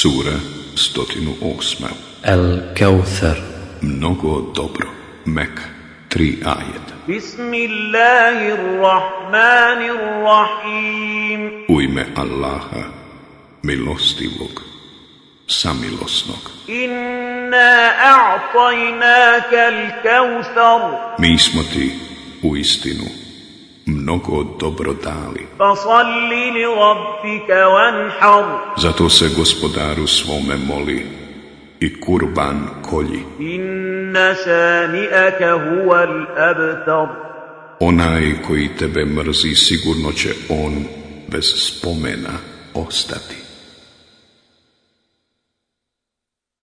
Sura 108. El Kauthar. Mnogo dobro. Mek. 3 ajet Bismillahirrahmanirrahim. U ime Allaha, milostivog, samilosnog. Inna a'tajnaka al-kauthar. Mi smo ti u istinu mnogo dobro dali. Zato se gospodaru svome moli i kurban kolji. Onaj koji tebe mrzi sigurno će on bez spomena ostati.